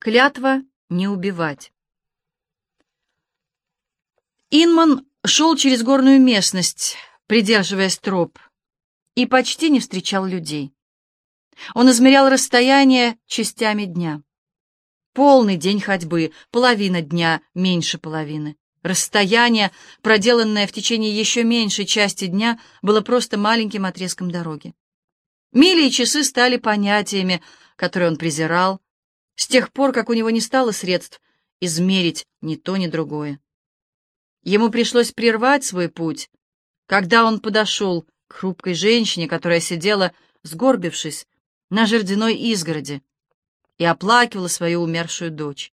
Клятва не убивать. Инман шел через горную местность, придерживаясь троп, и почти не встречал людей. Он измерял расстояние частями дня. Полный день ходьбы, половина дня, меньше половины. Расстояние, проделанное в течение еще меньшей части дня, было просто маленьким отрезком дороги. Мили и часы стали понятиями, которые он презирал, с тех пор, как у него не стало средств измерить ни то, ни другое. Ему пришлось прервать свой путь, когда он подошел к хрупкой женщине, которая сидела, сгорбившись, на жердяной изгороди и оплакивала свою умершую дочь.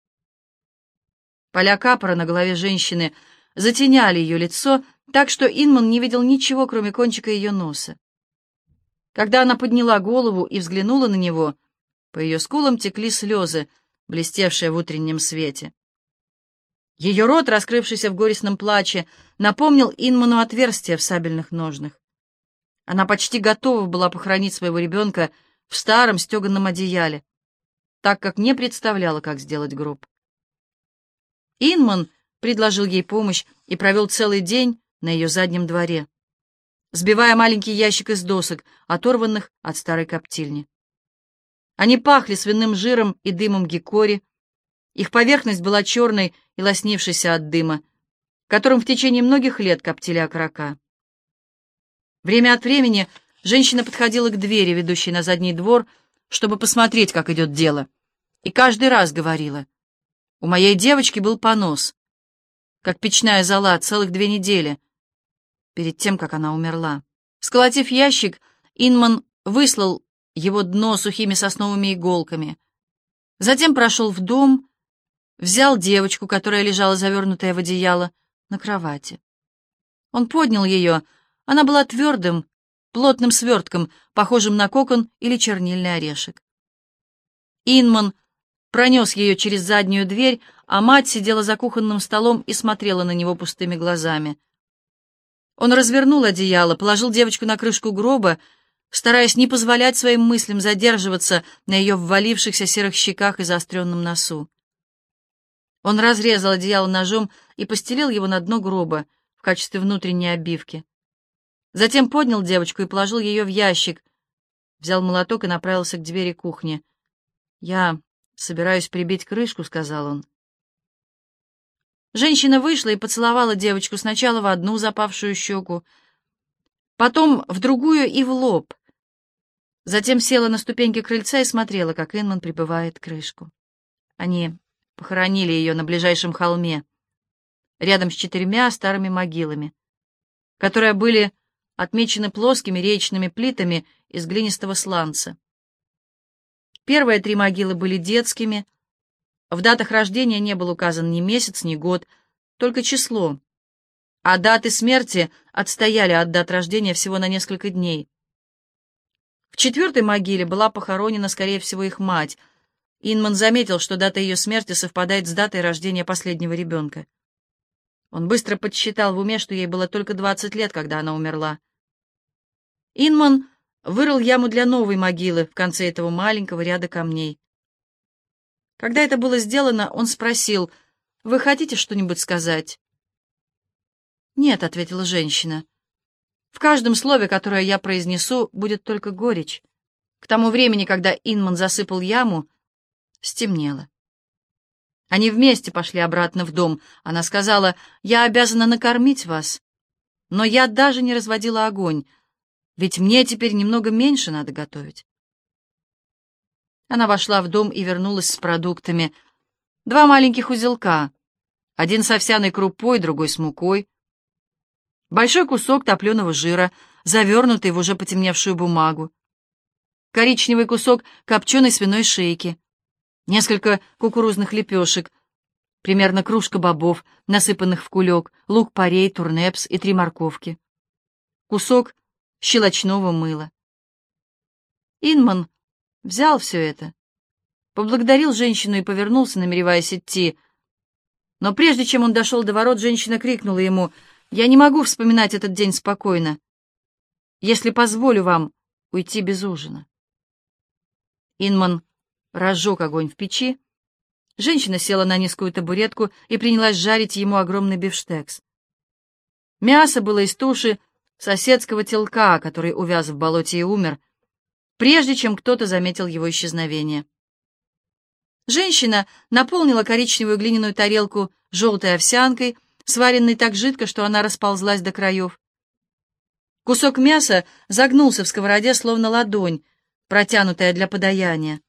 Поля капора на голове женщины затеняли ее лицо, так что Инман не видел ничего, кроме кончика ее носа. Когда она подняла голову и взглянула на него, по ее скулам текли слезы, блестевшие в утреннем свете. Ее рот, раскрывшийся в горестном плаче, напомнил Инману отверстие в сабельных ножнах. Она почти готова была похоронить своего ребенка в старом стеганом одеяле, так как не представляла, как сделать гроб. Инман предложил ей помощь и провел целый день на ее заднем дворе, сбивая маленький ящик из досок, оторванных от старой коптильни. Они пахли свиным жиром и дымом гикори. Их поверхность была черной и лоснившейся от дыма, которым в течение многих лет коптили окорока. Время от времени женщина подходила к двери, ведущей на задний двор, чтобы посмотреть, как идет дело, и каждый раз говорила, «У моей девочки был понос, как печная зола целых две недели, перед тем, как она умерла». Сколотив ящик, Инман выслал его дно сухими сосновыми иголками. Затем прошел в дом, взял девочку, которая лежала завернутая в одеяло, на кровати. Он поднял ее, она была твердым, плотным свертком, похожим на кокон или чернильный орешек. Инман пронес ее через заднюю дверь, а мать сидела за кухонным столом и смотрела на него пустыми глазами. Он развернул одеяло, положил девочку на крышку гроба, стараясь не позволять своим мыслям задерживаться на ее ввалившихся серых щеках и заостренном носу. Он разрезал одеяло ножом и постелил его на дно гроба в качестве внутренней обивки. Затем поднял девочку и положил ее в ящик, взял молоток и направился к двери кухни. «Я собираюсь прибить крышку», — сказал он. Женщина вышла и поцеловала девочку сначала в одну запавшую щеку, потом в другую и в лоб, Затем села на ступеньки крыльца и смотрела, как Инман прибывает крышку. Они похоронили ее на ближайшем холме, рядом с четырьмя старыми могилами, которые были отмечены плоскими речными плитами из глинистого сланца. Первые три могилы были детскими. В датах рождения не был указан ни месяц, ни год, только число. А даты смерти отстояли от дат рождения всего на несколько дней. В четвертой могиле была похоронена, скорее всего, их мать. Инман заметил, что дата ее смерти совпадает с датой рождения последнего ребенка. Он быстро подсчитал в уме, что ей было только 20 лет, когда она умерла. Инман вырыл яму для новой могилы в конце этого маленького ряда камней. Когда это было сделано, он спросил, «Вы хотите что-нибудь сказать?» «Нет», — ответила женщина. В каждом слове, которое я произнесу, будет только горечь. К тому времени, когда Инман засыпал яму, стемнело. Они вместе пошли обратно в дом. Она сказала, «Я обязана накормить вас». Но я даже не разводила огонь, ведь мне теперь немного меньше надо готовить. Она вошла в дом и вернулась с продуктами. Два маленьких узелка. Один с овсяной крупой, другой с мукой. Большой кусок топленого жира, завернутый в уже потемневшую бумагу. Коричневый кусок копченой свиной шейки. Несколько кукурузных лепешек. Примерно кружка бобов, насыпанных в кулек, лук-порей, турнепс и три морковки. Кусок щелочного мыла. Инман взял все это, поблагодарил женщину и повернулся, намереваясь идти. Но прежде чем он дошел до ворот, женщина крикнула ему — я не могу вспоминать этот день спокойно, если позволю вам уйти без ужина. Инман разжег огонь в печи, Женщина села на низкую табуретку и принялась жарить ему огромный бифштекс. Мясо было из туши соседского телка, который увяз в болоте и умер, прежде чем кто-то заметил его исчезновение. Женщина наполнила коричневую глиняную тарелку желтой овсянкой, сваренной так жидко, что она расползлась до краев. Кусок мяса загнулся в сковороде, словно ладонь, протянутая для подаяния.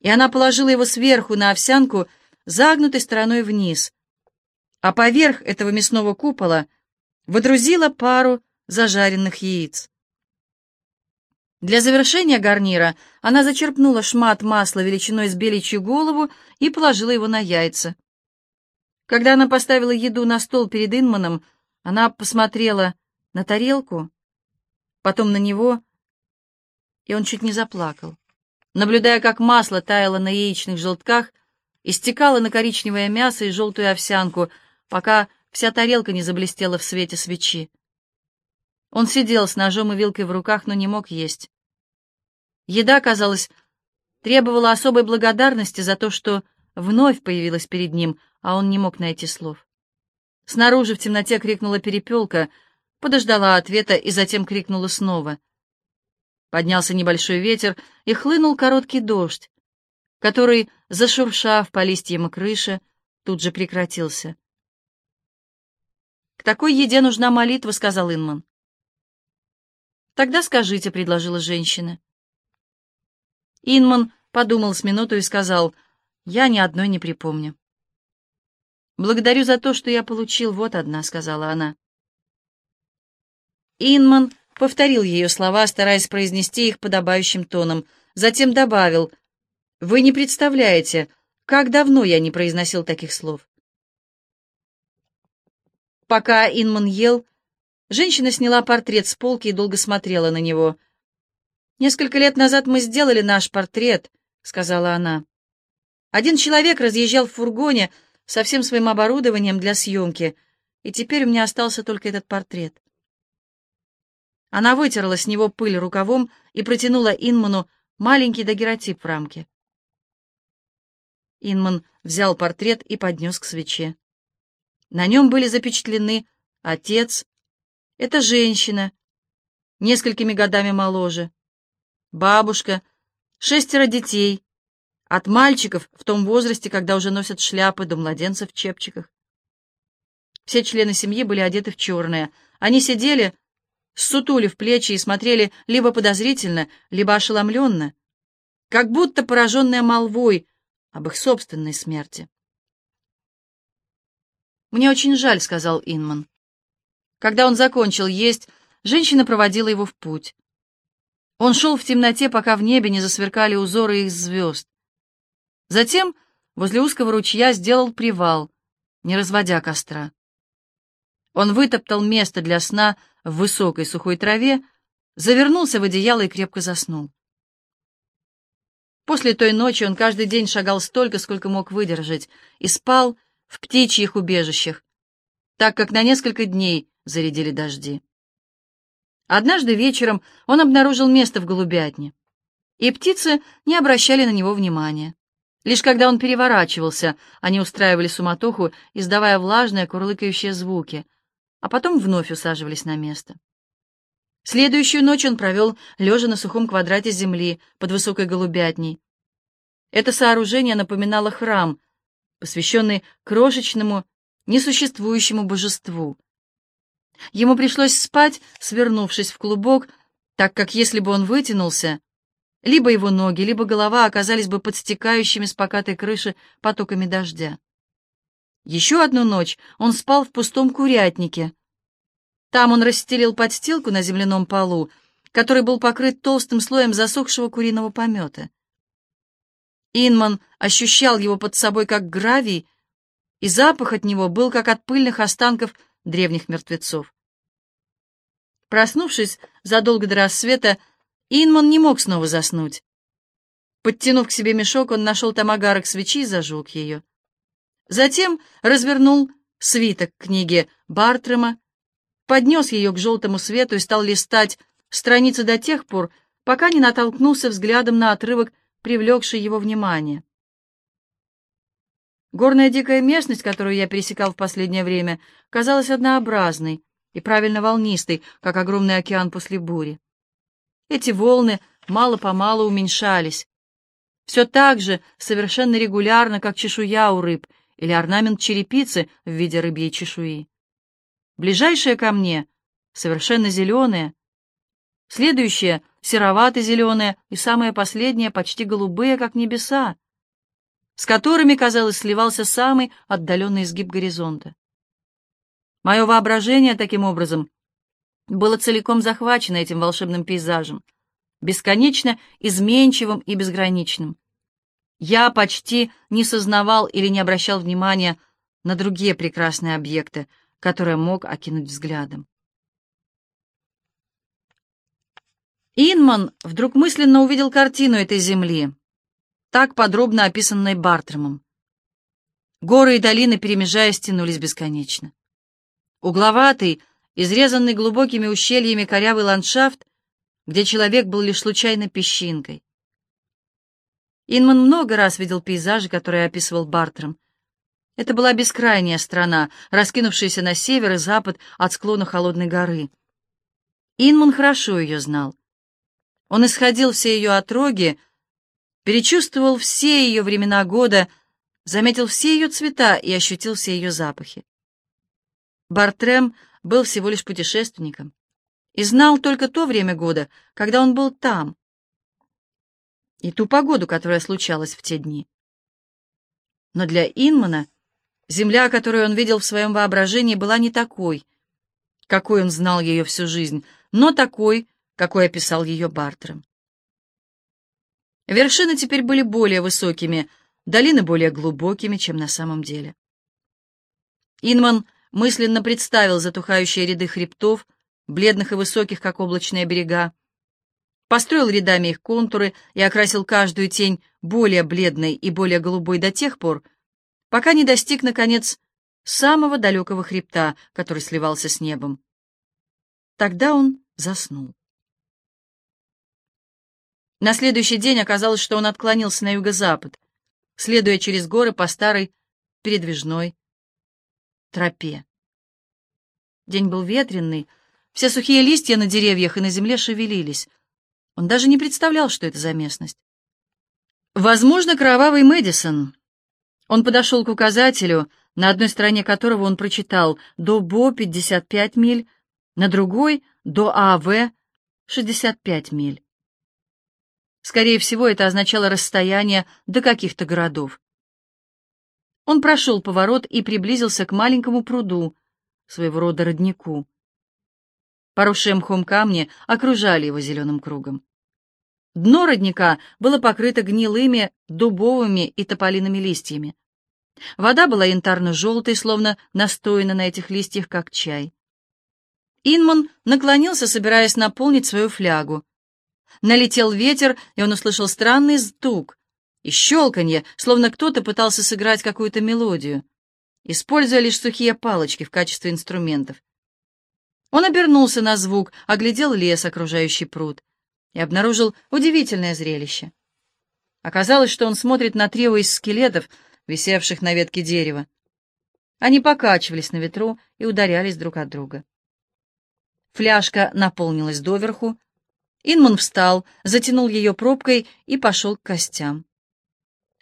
И она положила его сверху на овсянку, загнутой стороной вниз, а поверх этого мясного купола водрузила пару зажаренных яиц. Для завершения гарнира она зачерпнула шмат масла величиной с беличью голову и положила его на яйца. Когда она поставила еду на стол перед Инманом, она посмотрела на тарелку, потом на него, и он чуть не заплакал, наблюдая, как масло таяло на яичных желтках и стекало на коричневое мясо и желтую овсянку, пока вся тарелка не заблестела в свете свечи. Он сидел с ножом и вилкой в руках, но не мог есть. Еда, казалось, требовала особой благодарности за то, что вновь появилась перед ним, а он не мог найти слов. Снаружи в темноте крикнула перепелка, подождала ответа и затем крикнула снова. Поднялся небольшой ветер и хлынул короткий дождь, который, зашуршав по листьям и крыше, тут же прекратился. «К такой еде нужна молитва», — сказал Инман. «Тогда скажите», — предложила женщина. Инман подумал с минуту и сказал, «Я ни одной не припомню». «Благодарю за то, что я получил, вот одна», — сказала она. Инман повторил ее слова, стараясь произнести их подобающим тоном, затем добавил, «Вы не представляете, как давно я не произносил таких слов». Пока Инман ел, Женщина сняла портрет с полки и долго смотрела на него. «Несколько лет назад мы сделали наш портрет», — сказала она. «Один человек разъезжал в фургоне со всем своим оборудованием для съемки, и теперь у меня остался только этот портрет». Она вытерла с него пыль рукавом и протянула Инману маленький дагеротип в рамке. Инман взял портрет и поднес к свече. На нем были запечатлены отец, это женщина, несколькими годами моложе, бабушка, шестеро детей, от мальчиков в том возрасте, когда уже носят шляпы, до младенцев в чепчиках. Все члены семьи были одеты в черное. Они сидели, сутули в плечи и смотрели либо подозрительно, либо ошеломленно, как будто пораженные молвой об их собственной смерти. «Мне очень жаль», — сказал Инман. Когда он закончил есть, женщина проводила его в путь. Он шел в темноте, пока в небе не засверкали узоры их звезд. Затем возле узкого ручья сделал привал, не разводя костра. Он вытоптал место для сна в высокой сухой траве, завернулся в одеяло и крепко заснул. После той ночи он каждый день шагал столько, сколько мог выдержать, и спал в птичьих убежищах, так как на несколько дней зарядили дожди. Однажды вечером он обнаружил место в голубятне, и птицы не обращали на него внимания. Лишь когда он переворачивался, они устраивали суматоху, издавая влажные курлыкающие звуки, а потом вновь усаживались на место. Следующую ночь он провел, лежа на сухом квадрате земли под высокой голубятней. Это сооружение напоминало храм, посвященный крошечному, несуществующему божеству, Ему пришлось спать, свернувшись в клубок, так как если бы он вытянулся, либо его ноги, либо голова оказались бы под стекающими с покатой крыши потоками дождя. Еще одну ночь он спал в пустом курятнике. Там он расстелил подстилку на земляном полу, который был покрыт толстым слоем засохшего куриного помета. Инман ощущал его под собой как гравий, и запах от него был как от пыльных останков древних мертвецов. Проснувшись задолго до рассвета, Инман не мог снова заснуть. Подтянув к себе мешок, он нашел там огарок свечи и зажег ее. Затем развернул свиток книги Бартрема, поднес ее к желтому свету и стал листать страницы до тех пор, пока не натолкнулся взглядом на отрывок, привлекший его внимание. Горная дикая местность, которую я пересекал в последнее время, казалась однообразной и правильно волнистой, как огромный океан после бури. Эти волны мало-помалу уменьшались. Все так же, совершенно регулярно, как чешуя у рыб или орнамент черепицы в виде рыбьей чешуи. Ближайшие ко мне совершенно зеленые, следующие серовато-зеленые и самые последние почти голубые, как небеса, с которыми, казалось, сливался самый отдаленный изгиб горизонта. Мое воображение, таким образом, было целиком захвачено этим волшебным пейзажем, бесконечно изменчивым и безграничным. Я почти не сознавал или не обращал внимания на другие прекрасные объекты, которые мог окинуть взглядом. Инман вдруг мысленно увидел картину этой земли, так подробно описанной Бартремом. Горы и долины, перемежаясь, тянулись бесконечно. Угловатый, изрезанный глубокими ущельями корявый ландшафт, где человек был лишь случайно песчинкой. Инман много раз видел пейзажи, которые описывал Бартром. Это была бескрайняя страна, раскинувшаяся на север и запад от склона холодной горы. Инман хорошо ее знал. Он исходил все ее отроги, перечувствовал все ее времена года, заметил все ее цвета и ощутил все ее запахи. Бартрем был всего лишь путешественником и знал только то время года, когда он был там, и ту погоду, которая случалась в те дни. Но для Инмана земля, которую он видел в своем воображении, была не такой, какой он знал ее всю жизнь, но такой, какой описал ее Бартрем. Вершины теперь были более высокими, долины более глубокими, чем на самом деле. Инман мысленно представил затухающие ряды хребтов, бледных и высоких, как облачные берега, построил рядами их контуры и окрасил каждую тень более бледной и более голубой до тех пор, пока не достиг, наконец, самого далекого хребта, который сливался с небом. Тогда он заснул. На следующий день оказалось, что он отклонился на юго-запад, следуя через горы по старой передвижной тропе. День был ветренный, все сухие листья на деревьях и на земле шевелились. Он даже не представлял, что это за местность. Возможно, кровавый Мэдисон. Он подошел к указателю, на одной стороне которого он прочитал «До Бо 55 миль», на другой «До АВ 65 миль». Скорее всего, это означало расстояние до каких-то городов. Он прошел поворот и приблизился к маленькому пруду, своего рода роднику. Поросшие мхом камни окружали его зеленым кругом. Дно родника было покрыто гнилыми дубовыми и тополиными листьями. Вода была янтарно-желтой, словно настояна на этих листьях, как чай. Инман наклонился, собираясь наполнить свою флягу. Налетел ветер, и он услышал странный стук и щелканье, словно кто-то пытался сыграть какую-то мелодию, используя лишь сухие палочки в качестве инструментов. Он обернулся на звук, оглядел лес, окружающий пруд, и обнаружил удивительное зрелище. Оказалось, что он смотрит на трио из скелетов, висевших на ветке дерева. Они покачивались на ветру и ударялись друг от друга. Фляжка наполнилась доверху, Инман встал, затянул ее пробкой и пошел к костям.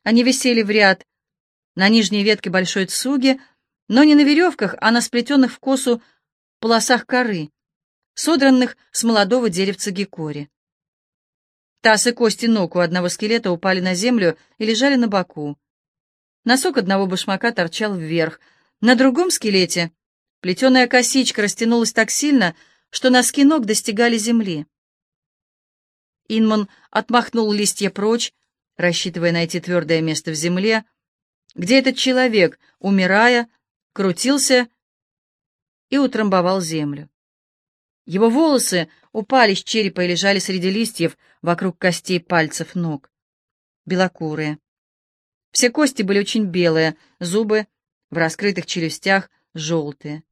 Они висели в ряд на нижней ветке большой цуги, но не на веревках, а на сплетенных в косу полосах коры, содранных с молодого деревца гекори. Таз и кости ног у одного скелета упали на землю и лежали на боку. Носок одного башмака торчал вверх. На другом скелете плетеная косичка растянулась так сильно, что носки ног достигали земли. Инман отмахнул листья прочь, рассчитывая найти твердое место в земле, где этот человек, умирая, крутился и утрамбовал землю. Его волосы упали с черепа и лежали среди листьев вокруг костей пальцев ног. Белокурые. Все кости были очень белые, зубы в раскрытых челюстях желтые.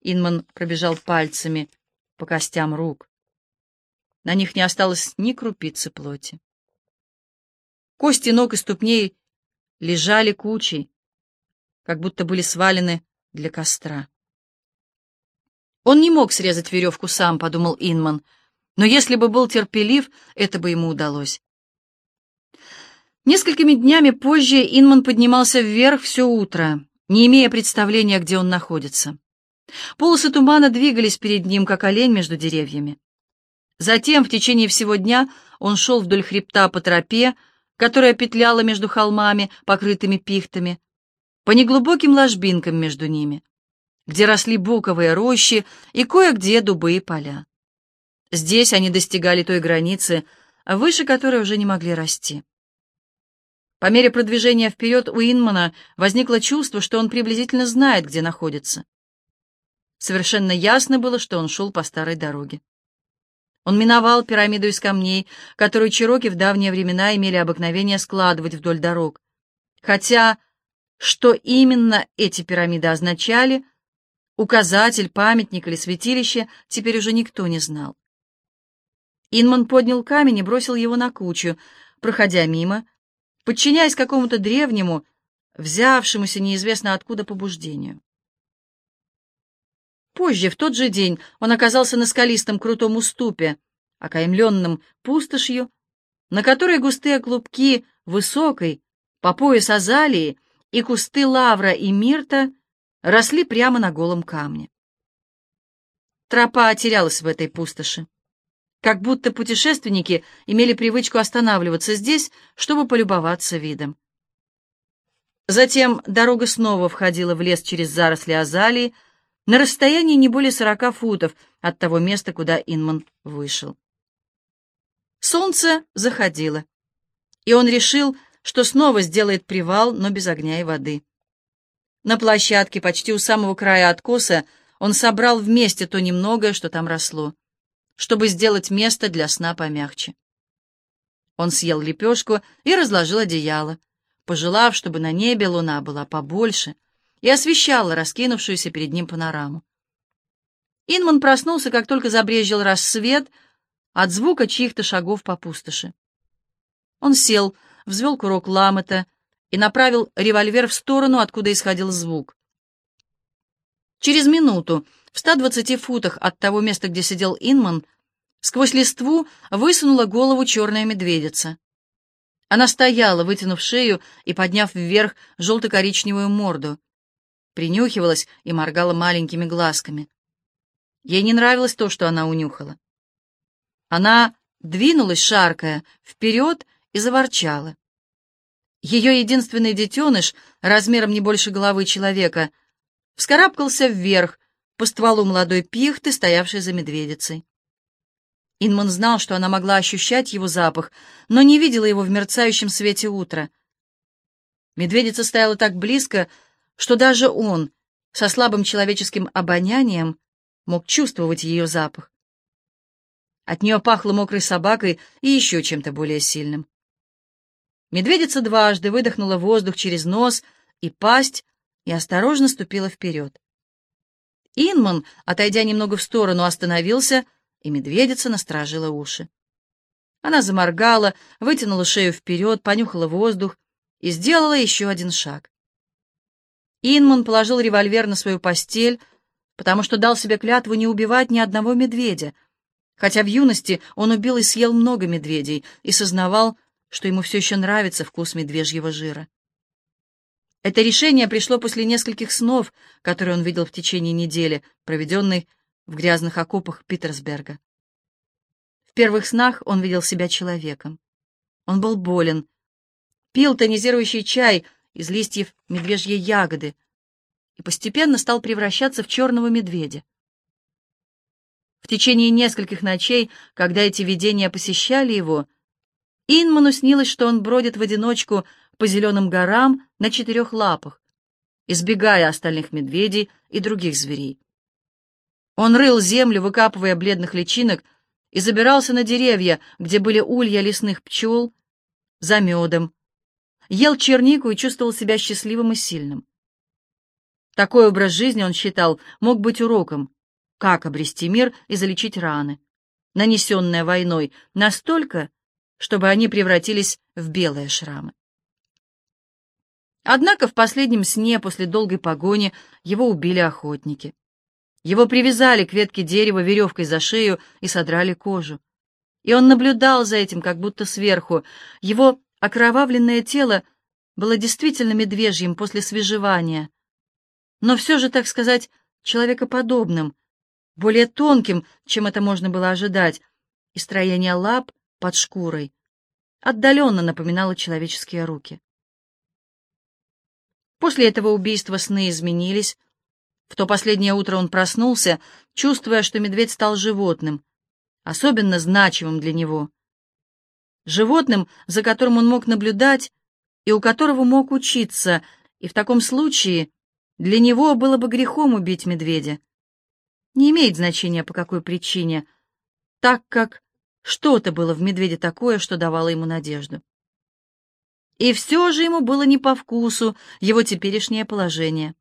Инман пробежал пальцами по костям рук. На них не осталось ни крупицы плоти. Кости ног и ступней лежали кучей, как будто были свалены для костра. Он не мог срезать веревку сам, подумал Инман, но если бы был терпелив, это бы ему удалось. Несколькими днями позже Инман поднимался вверх все утро, не имея представления, где он находится. Полосы тумана двигались перед ним, как олень между деревьями. Затем, в течение всего дня, он шел вдоль хребта по тропе, которая петляла между холмами, покрытыми пихтами, по неглубоким ложбинкам между ними, где росли буковые рощи и кое-где дубы и поля. Здесь они достигали той границы, выше которой уже не могли расти. По мере продвижения вперед у Инмана возникло чувство, что он приблизительно знает, где находится. Совершенно ясно было, что он шел по старой дороге. Он миновал пирамиду из камней, которую чероки в давние времена имели обыкновение складывать вдоль дорог. Хотя, что именно эти пирамиды означали, указатель, памятник или святилище, теперь уже никто не знал. Инман поднял камень и бросил его на кучу, проходя мимо, подчиняясь какому-то древнему, взявшемуся неизвестно откуда побуждению. Позже, в тот же день, он оказался на скалистом крутом уступе, окаймленном пустошью, на которой густые клубки высокой, по пояс азалии и кусты лавра и мирта росли прямо на голом камне. Тропа терялась в этой пустоши. Как будто путешественники имели привычку останавливаться здесь, чтобы полюбоваться видом. Затем дорога снова входила в лес через заросли азалии, на расстоянии не более сорока футов от того места, куда Инман вышел. Солнце заходило, и он решил, что снова сделает привал, но без огня и воды. На площадке, почти у самого края откоса, он собрал вместе то немногое, что там росло, чтобы сделать место для сна помягче. Он съел лепешку и разложил одеяло, пожелав, чтобы на небе луна была побольше — и освещала раскинувшуюся перед ним панораму. Инман проснулся, как только забрезжил рассвет от звука чьих-то шагов по пустоши. Он сел, взвел курок ламета и направил револьвер в сторону, откуда исходил звук. Через минуту, в 120 футах от того места, где сидел Инман, сквозь листву высунула голову черная медведица. Она стояла, вытянув шею и подняв вверх желто-коричневую морду принюхивалась и моргала маленькими глазками. Ей не нравилось то, что она унюхала. Она двинулась, шаркая, вперед и заворчала. Ее единственный детеныш, размером не больше головы человека, вскарабкался вверх по стволу молодой пихты, стоявшей за медведицей. Инман знал, что она могла ощущать его запах, но не видела его в мерцающем свете утра. Медведица стояла так близко, что даже он, со слабым человеческим обонянием, мог чувствовать ее запах. От нее пахло мокрой собакой и еще чем-то более сильным. Медведица дважды выдохнула воздух через нос и пасть и осторожно ступила вперед. Инман, отойдя немного в сторону, остановился, и медведица насторожила уши. Она заморгала, вытянула шею вперед, понюхала воздух и сделала еще один шаг. Инман положил револьвер на свою постель, потому что дал себе клятву не убивать ни одного медведя, хотя в юности он убил и съел много медведей и сознавал, что ему все еще нравится вкус медвежьего жира. Это решение пришло после нескольких снов, которые он видел в течение недели, проведенной в грязных окопах Питерсберга. В первых снах он видел себя человеком. Он был болен, пил тонизирующий чай — из листьев медвежьей ягоды и постепенно стал превращаться в черного медведя. В течение нескольких ночей, когда эти видения посещали его, Инману снилось, что он бродит в одиночку по зеленым горам на четырех лапах, избегая остальных медведей и других зверей. Он рыл землю, выкапывая бледных личинок, и забирался на деревья, где были улья лесных пчел, за медом, ел чернику и чувствовал себя счастливым и сильным. Такой образ жизни, он считал, мог быть уроком, как обрести мир и залечить раны, нанесенные войной, настолько, чтобы они превратились в белые шрамы. Однако в последнем сне после долгой погони его убили охотники. Его привязали к ветке дерева веревкой за шею и содрали кожу. И он наблюдал за этим, как будто сверху. Его окровавленное тело было действительно медвежьим после свежевания, но все же, так сказать, человекоподобным, более тонким, чем это можно было ожидать, и строение лап под шкурой отдаленно напоминало человеческие руки. После этого убийства сны изменились. В то последнее утро он проснулся, чувствуя, что медведь стал животным, особенно значимым для него. Животным, за которым он мог наблюдать и у которого мог учиться, и в таком случае для него было бы грехом убить медведя. Не имеет значения, по какой причине, так как что-то было в медведе такое, что давало ему надежду. И все же ему было не по вкусу его теперешнее положение.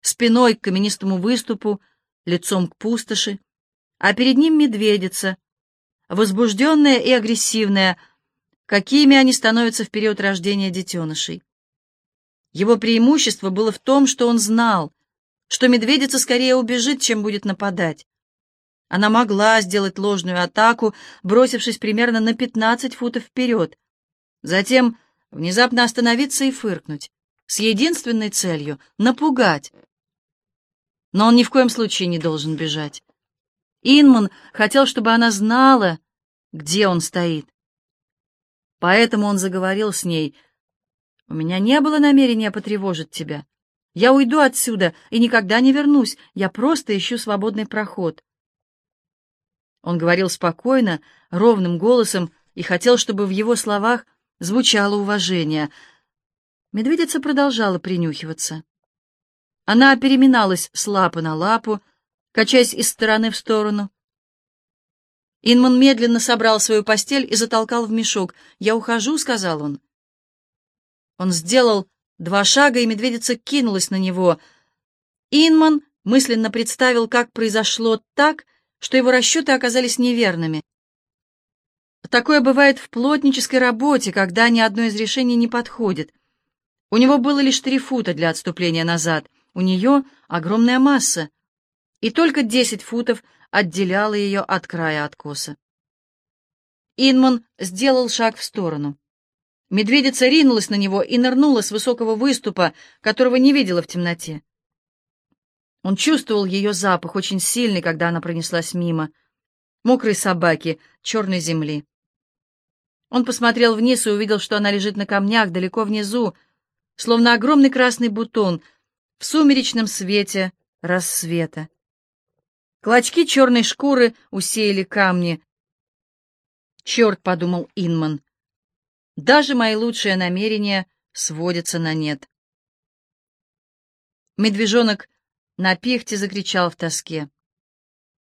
Спиной к каменистому выступу, лицом к пустоши, а перед ним медведица, возбужденная и агрессивная, какими они становятся в период рождения детенышей. Его преимущество было в том, что он знал, что медведица скорее убежит, чем будет нападать. Она могла сделать ложную атаку, бросившись примерно на 15 футов вперед, затем внезапно остановиться и фыркнуть, с единственной целью — напугать. Но он ни в коем случае не должен бежать. Инман хотел, чтобы она знала, где он стоит. Поэтому он заговорил с ней. «У меня не было намерения потревожить тебя. Я уйду отсюда и никогда не вернусь. Я просто ищу свободный проход». Он говорил спокойно, ровным голосом и хотел, чтобы в его словах звучало уважение. Медведица продолжала принюхиваться. Она переминалась с лапы на лапу, качаясь из стороны в сторону. Инман медленно собрал свою постель и затолкал в мешок. «Я ухожу», — сказал он. Он сделал два шага, и медведица кинулась на него. Инман мысленно представил, как произошло так, что его расчеты оказались неверными. Такое бывает в плотнической работе, когда ни одно из решений не подходит. У него было лишь три фута для отступления назад, у нее огромная масса, и только десять футов отделяло ее от края откоса. Инман сделал шаг в сторону. Медведица ринулась на него и нырнула с высокого выступа, которого не видела в темноте. Он чувствовал ее запах, очень сильный, когда она пронеслась мимо. Мокрой собаки, черной земли. Он посмотрел вниз и увидел, что она лежит на камнях далеко внизу, словно огромный красный бутон в сумеречном свете рассвета. Клочки черной шкуры усеяли камни. «Черт!» — подумал Инман. «Даже мои лучшие намерения сводятся на нет». Медвежонок на пихте закричал в тоске.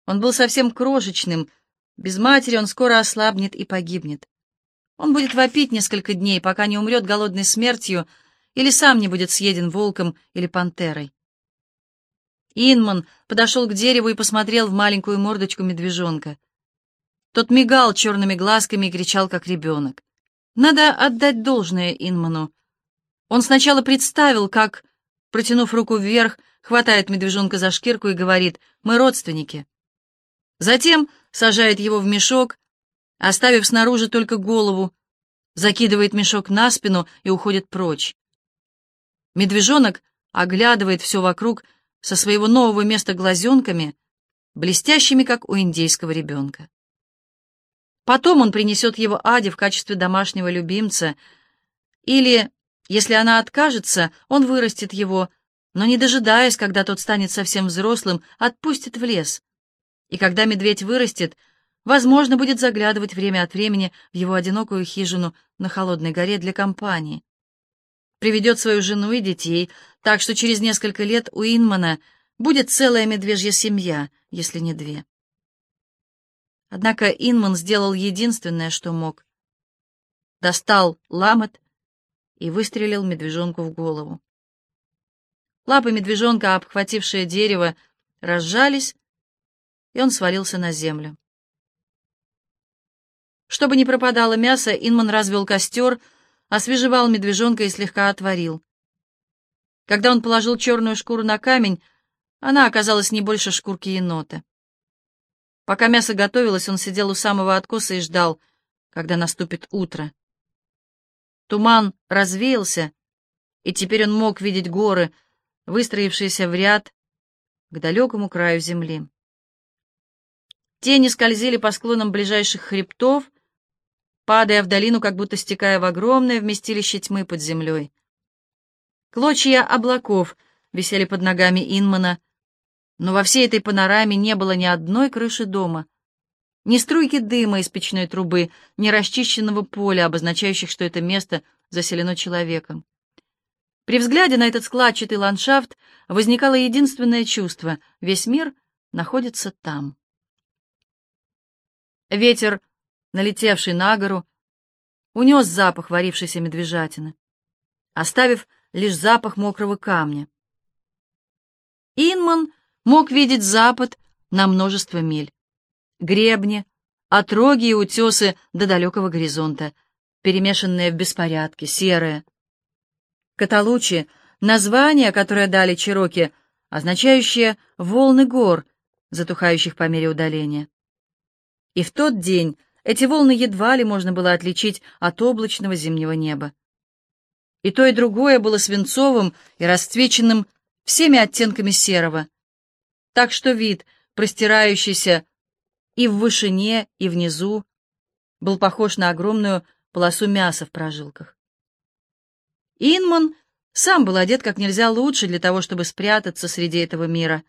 Он был совсем крошечным, без матери он скоро ослабнет и погибнет. Он будет вопить несколько дней, пока не умрет голодной смертью или сам не будет съеден волком или пантерой. Инман подошел к дереву и посмотрел в маленькую мордочку медвежонка. Тот мигал черными глазками и кричал, как ребенок. Надо отдать должное Инману. Он сначала представил, как, протянув руку вверх, хватает медвежонка за шкирку и говорит «Мы родственники». Затем сажает его в мешок, оставив снаружи только голову, закидывает мешок на спину и уходит прочь. Медвежонок оглядывает все вокруг со своего нового места глазенками, блестящими, как у индейского ребенка. Потом он принесет его Аде в качестве домашнего любимца, или, если она откажется, он вырастет его, но, не дожидаясь, когда тот станет совсем взрослым, отпустит в лес. И когда медведь вырастет, Возможно, будет заглядывать время от времени в его одинокую хижину на холодной горе для компании. Приведет свою жену и детей, так что через несколько лет у Инмана будет целая медвежья семья, если не две. Однако Инман сделал единственное, что мог. Достал ламет и выстрелил медвежонку в голову. Лапы медвежонка, обхватившие дерево, разжались, и он свалился на землю. Чтобы не пропадало мясо, Инман развел костер, освежевал медвежонка и слегка отварил. Когда он положил черную шкуру на камень, она оказалась не больше шкурки енота. Пока мясо готовилось, он сидел у самого откоса и ждал, когда наступит утро. Туман развеялся, и теперь он мог видеть горы, выстроившиеся в ряд к далекому краю земли. Тени скользили по склонам ближайших хребтов, падая в долину, как будто стекая в огромное вместилище тьмы под землей. Клочья облаков висели под ногами Инмана, но во всей этой панораме не было ни одной крыши дома, ни струйки дыма из печной трубы, ни расчищенного поля, обозначающих, что это место заселено человеком. При взгляде на этот складчатый ландшафт возникало единственное чувство — весь мир находится там. Ветер, налетевший на гору, унес запах варившейся медвежатины, оставив лишь запах мокрого камня. Инман мог видеть запад на множество миль. Гребни, отроги и утесы до далекого горизонта, перемешанные в беспорядке, серые. Каталучи — название, которое дали Чироки, означающее «волны гор», затухающих по мере удаления. И в тот день эти волны едва ли можно было отличить от облачного зимнего неба. И то, и другое было свинцовым и расцвеченным всеми оттенками серого, так что вид, простирающийся и в вышине, и внизу, был похож на огромную полосу мяса в прожилках. Инман сам был одет как нельзя лучше для того, чтобы спрятаться среди этого мира.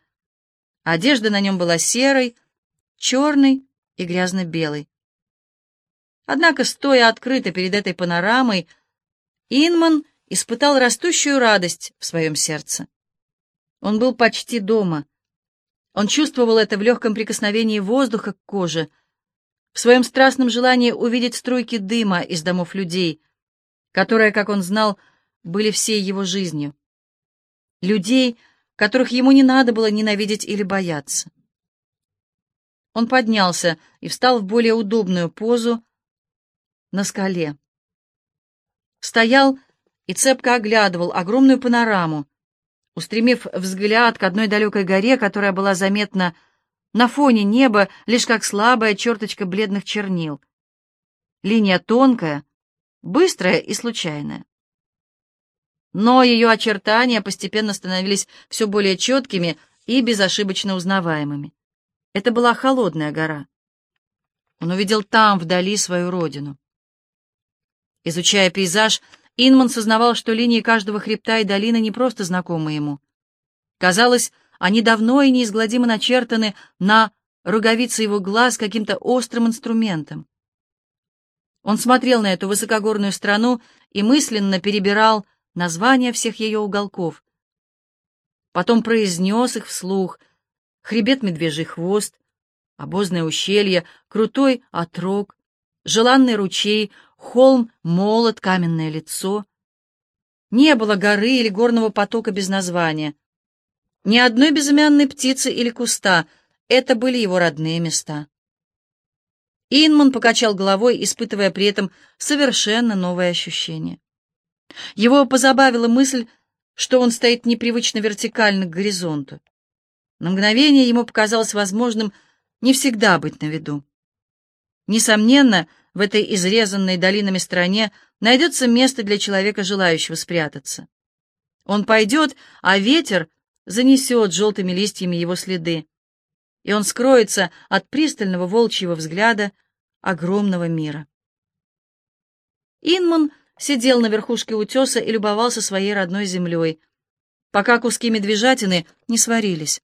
Одежда на нем была серой, черной и грязно-белой. Однако, стоя открыто перед этой панорамой, Инман испытал растущую радость в своем сердце. Он был почти дома. Он чувствовал это в легком прикосновении воздуха к коже, в своем страстном желании увидеть струйки дыма из домов людей, которые, как он знал, были всей его жизнью. Людей, которых ему не надо было ненавидеть или бояться. Он поднялся и встал в более удобную позу на скале стоял и цепко оглядывал огромную панораму, устремив взгляд к одной далекой горе, которая была заметна на фоне неба лишь как слабая черточка бледных чернил. Линия тонкая, быстрая и случайная. Но ее очертания постепенно становились все более четкими и безошибочно узнаваемыми. Это была холодная гора. Он увидел там, вдали, свою родину. Изучая пейзаж, Инман сознавал, что линии каждого хребта и долины не просто знакомы ему. Казалось, они давно и неизгладимо начертаны на роговице его глаз каким-то острым инструментом. Он смотрел на эту высокогорную страну и мысленно перебирал названия всех ее уголков. Потом произнес их вслух. Хребет Медвежий Хвост, обозное ущелье, крутой отрог, желанный ручей, холм, молот, каменное лицо. Не было горы или горного потока без названия. Ни одной безымянной птицы или куста. Это были его родные места. Инман покачал головой, испытывая при этом совершенно новое ощущение. Его позабавила мысль, что он стоит непривычно вертикально к горизонту. На мгновение ему показалось возможным не всегда быть на виду. Несомненно, в этой изрезанной долинами стране найдется место для человека, желающего спрятаться. Он пойдет, а ветер занесет желтыми листьями его следы, и он скроется от пристального волчьего взгляда огромного мира. Инман сидел на верхушке утеса и любовался своей родной землей, пока куски медвежатины не сварились.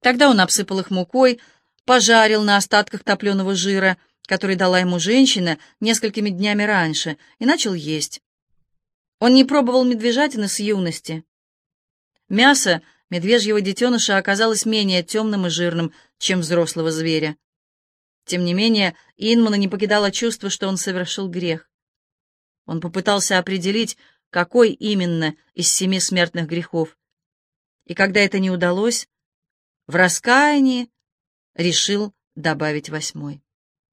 Тогда он обсыпал их мукой, пожарил на остатках топленого жира — который дала ему женщина несколькими днями раньше, и начал есть. Он не пробовал медвежатины с юности. Мясо медвежьего детеныша оказалось менее темным и жирным, чем взрослого зверя. Тем не менее, Инмана не покидало чувство, что он совершил грех. Он попытался определить, какой именно из семи смертных грехов. И когда это не удалось, в раскаянии решил добавить восьмой.